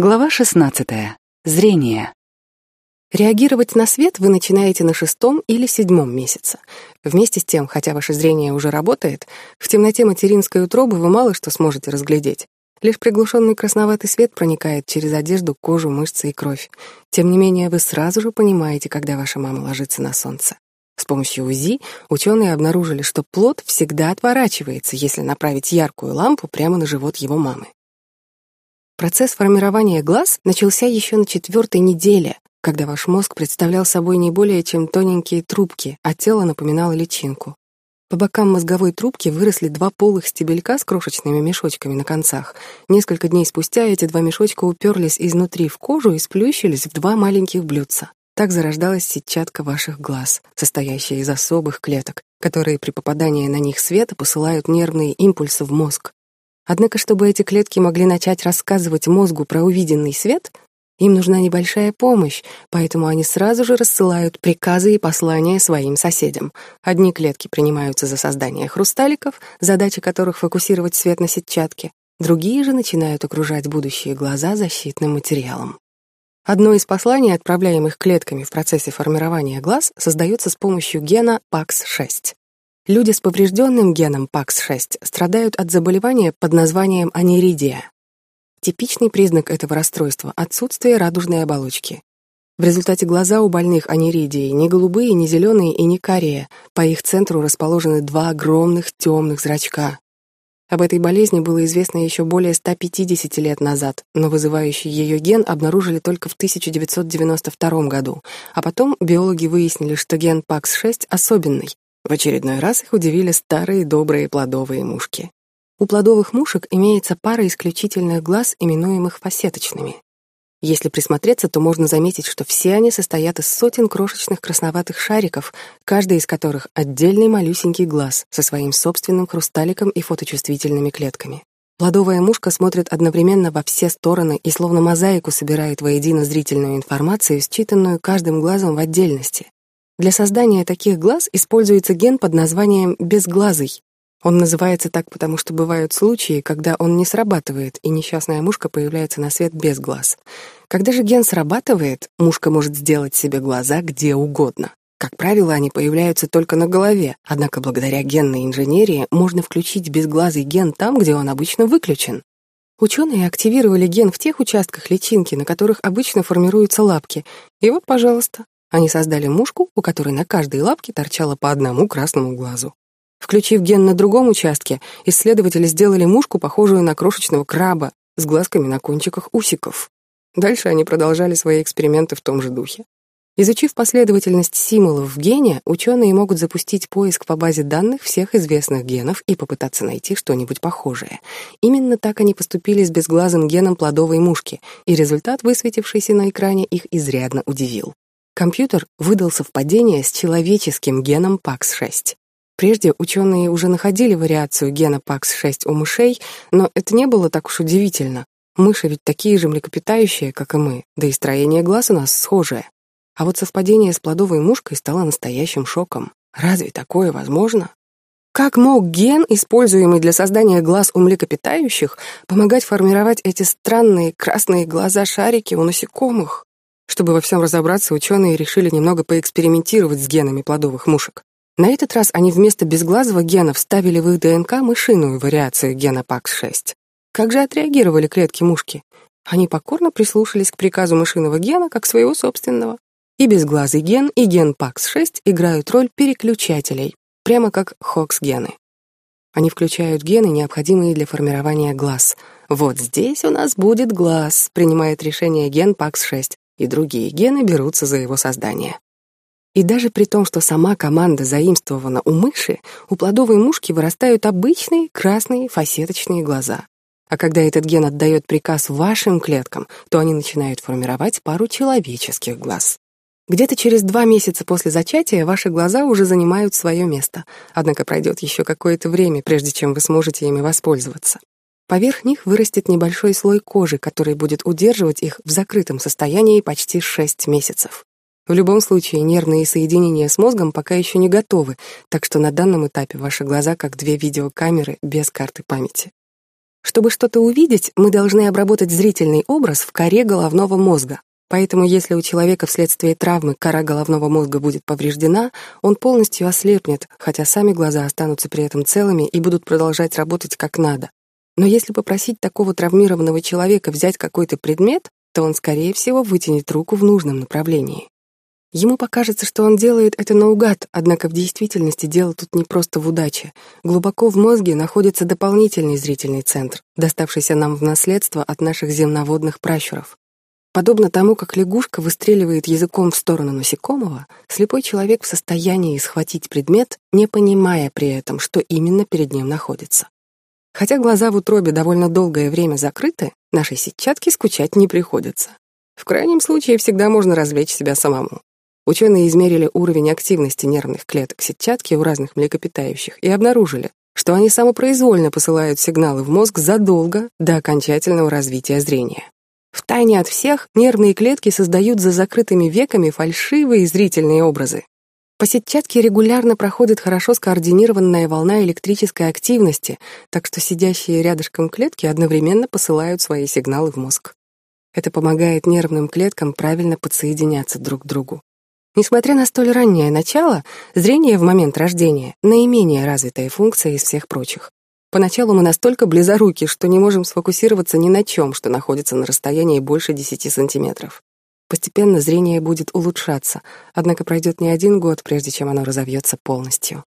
Глава 16. Зрение. Реагировать на свет вы начинаете на шестом или седьмом месяце. Вместе с тем, хотя ваше зрение уже работает, в темноте материнской утробы вы мало что сможете разглядеть. Лишь приглушенный красноватый свет проникает через одежду, кожу, мышцы и кровь. Тем не менее, вы сразу же понимаете, когда ваша мама ложится на солнце. С помощью УЗИ ученые обнаружили, что плод всегда отворачивается, если направить яркую лампу прямо на живот его мамы. Процесс формирования глаз начался еще на четвертой неделе, когда ваш мозг представлял собой не более чем тоненькие трубки, а тело напоминало личинку. По бокам мозговой трубки выросли два полых стебелька с крошечными мешочками на концах. Несколько дней спустя эти два мешочка уперлись изнутри в кожу и сплющились в два маленьких блюдца. Так зарождалась сетчатка ваших глаз, состоящая из особых клеток, которые при попадании на них света посылают нервные импульсы в мозг. Однако, чтобы эти клетки могли начать рассказывать мозгу про увиденный свет, им нужна небольшая помощь, поэтому они сразу же рассылают приказы и послания своим соседям. Одни клетки принимаются за создание хрусталиков, задача которых фокусировать свет на сетчатке, другие же начинают окружать будущие глаза защитным материалом. Одно из посланий, отправляемых клетками в процессе формирования глаз, создается с помощью гена PAX6. Люди с поврежденным геном PAX6 страдают от заболевания под названием аниридия. Типичный признак этого расстройства — отсутствие радужной оболочки. В результате глаза у больных аниридией не голубые, не зеленые и не карие. По их центру расположены два огромных темных зрачка. Об этой болезни было известно еще более 150 лет назад, но вызывающий ее ген обнаружили только в 1992 году, а потом биологи выяснили, что ген PAX6 особенный, в очередной раз их удивили старые добрые плодовые мушки. У плодовых мушек имеется пара исключительных глаз, именуемых фасеточными. Если присмотреться, то можно заметить, что все они состоят из сотен крошечных красноватых шариков, каждый из которых отдельный малюсенький глаз со своим собственным хрусталиком и фоточувствительными клетками. Плодовая мушка смотрит одновременно во все стороны и словно мозаику собирает воедино зрительную информацию, считанную каждым глазом в отдельности. Для создания таких глаз используется ген под названием безглазый. Он называется так, потому что бывают случаи, когда он не срабатывает, и несчастная мушка появляется на свет без глаз. Когда же ген срабатывает, мушка может сделать себе глаза где угодно. Как правило, они появляются только на голове, однако благодаря генной инженерии можно включить безглазый ген там, где он обычно выключен. Ученые активировали ген в тех участках личинки, на которых обычно формируются лапки. И вот, пожалуйста, они создали мушку, у которой на каждой лапке торчало по одному красному глазу. Включив ген на другом участке, исследователи сделали мушку, похожую на крошечного краба, с глазками на кончиках усиков. Дальше они продолжали свои эксперименты в том же духе. Изучив последовательность символов в гене, ученые могут запустить поиск по базе данных всех известных генов и попытаться найти что-нибудь похожее. Именно так они поступили с безглазым геном плодовой мушки, и результат, высветившийся на экране, их изрядно удивил. Компьютер выдал совпадение с человеческим геном PAX6. Прежде ученые уже находили вариацию гена PAX6 у мышей, но это не было так уж удивительно. Мыши ведь такие же млекопитающие, как и мы, да и строение глаз у нас схожее. А вот совпадение с плодовой мушкой стало настоящим шоком. Разве такое возможно? Как мог ген, используемый для создания глаз у млекопитающих, помогать формировать эти странные красные глаза-шарики у насекомых? Чтобы во всем разобраться, ученые решили немного поэкспериментировать с генами плодовых мушек. На этот раз они вместо безглазого гена вставили в их ДНК мышиную вариацию гена PAX6. Как же отреагировали клетки мушки? Они покорно прислушались к приказу мышиного гена как своего собственного. И безглазый ген, и ген PAX6 играют роль переключателей, прямо как HOX-гены. Они включают гены, необходимые для формирования глаз. Вот здесь у нас будет глаз, принимает решение ген PAX6, и другие гены берутся за его создание. И даже при том, что сама команда заимствована у мыши, у плодовой мушки вырастают обычные красные фасеточные глаза. А когда этот ген отдает приказ вашим клеткам, то они начинают формировать пару человеческих глаз. Где-то через два месяца после зачатия ваши глаза уже занимают свое место, однако пройдет еще какое-то время, прежде чем вы сможете ими воспользоваться. Поверх них вырастет небольшой слой кожи, который будет удерживать их в закрытом состоянии почти 6 месяцев. В любом случае, нервные соединения с мозгом пока еще не готовы, так что на данном этапе ваши глаза как две видеокамеры без карты памяти. Чтобы что-то увидеть, мы должны обработать зрительный образ в коре головного мозга. Поэтому если у человека вследствие травмы кора головного мозга будет повреждена, он полностью ослепнет, хотя сами глаза останутся при этом целыми и будут продолжать работать как надо. Но если попросить такого травмированного человека взять какой-то предмет, то он, скорее всего, вытянет руку в нужном направлении. Ему покажется, что он делает это наугад, однако в действительности дело тут не просто в удаче. Глубоко в мозге находится дополнительный зрительный центр, доставшийся нам в наследство от наших земноводных пращуров. Подобно тому, как лягушка выстреливает языком в сторону насекомого, слепой человек в состоянии схватить предмет, не понимая при этом, что именно перед ним находится. Хотя глаза в утробе довольно долгое время закрыты, нашей сетчатке скучать не приходится. В крайнем случае всегда можно развлечь себя самому. Ученые измерили уровень активности нервных клеток сетчатки у разных млекопитающих и обнаружили, что они самопроизвольно посылают сигналы в мозг задолго до окончательного развития зрения. В тайне от всех нервные клетки создают за закрытыми веками фальшивые зрительные образы. По сетчатке регулярно проходит хорошо скоординированная волна электрической активности, так что сидящие рядышком клетки одновременно посылают свои сигналы в мозг. Это помогает нервным клеткам правильно подсоединяться друг к другу. Несмотря на столь раннее начало, зрение в момент рождения — наименее развитая функция из всех прочих. Поначалу мы настолько близоруки, что не можем сфокусироваться ни на чем, что находится на расстоянии больше 10 сантиметров. Постепенно зрение будет улучшаться, однако пройдет не один год, прежде чем оно разовьется полностью.